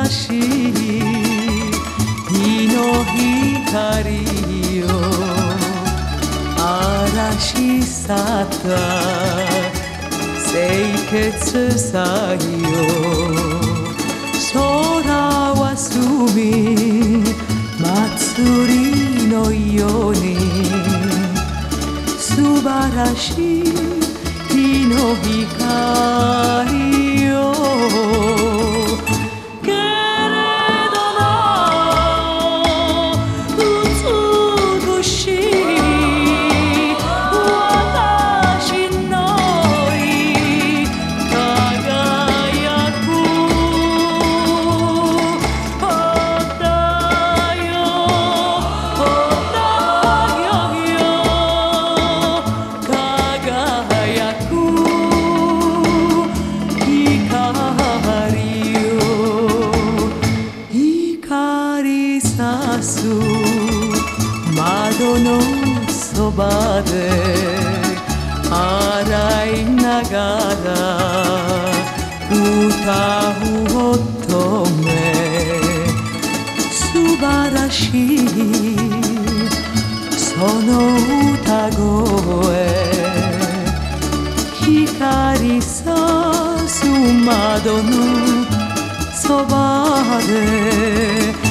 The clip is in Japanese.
なし日の光よ嵐さた清潔さよ。空は澄み祭りのように素晴らしい日の光。のそばで洗いながら歌う乙女素晴らしいその歌声光さす窓のそばで